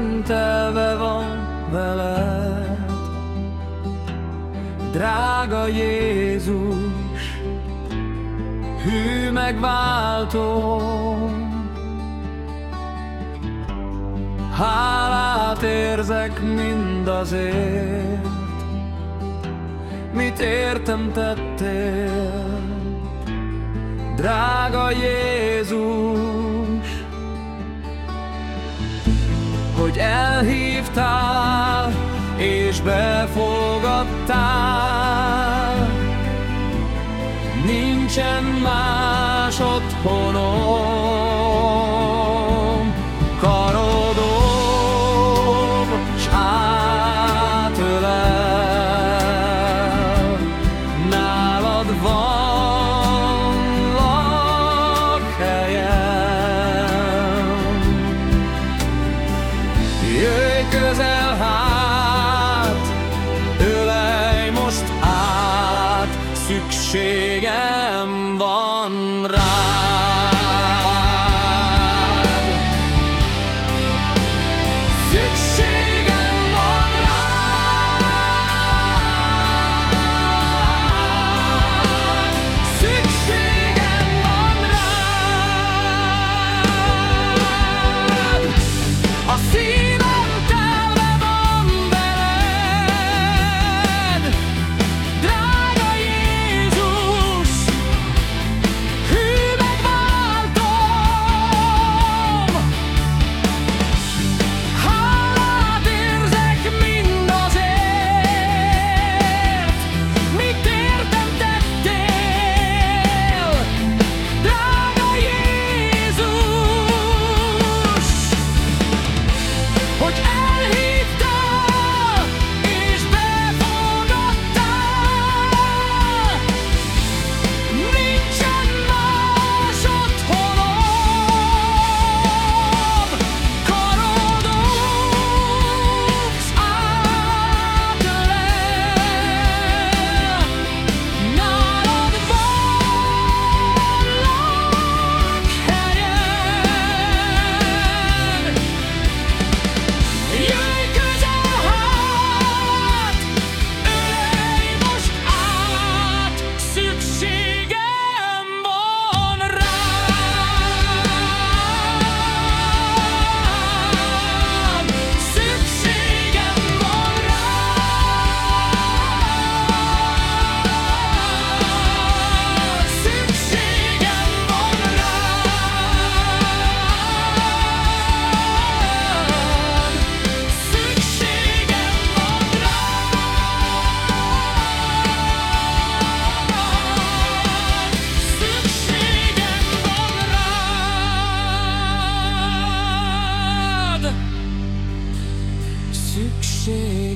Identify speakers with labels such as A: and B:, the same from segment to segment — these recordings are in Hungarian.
A: szívem telve van veled. Drága Jézus, hű megváltó, Hálát érzek mindazért, mit értem tettél, drága Jézus, hogy elhívtál és befogadtál. Nincsen más otthonom, Jöjj közel hát, ölej most át, szükségem van rád.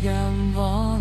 A: Rád, szükségem van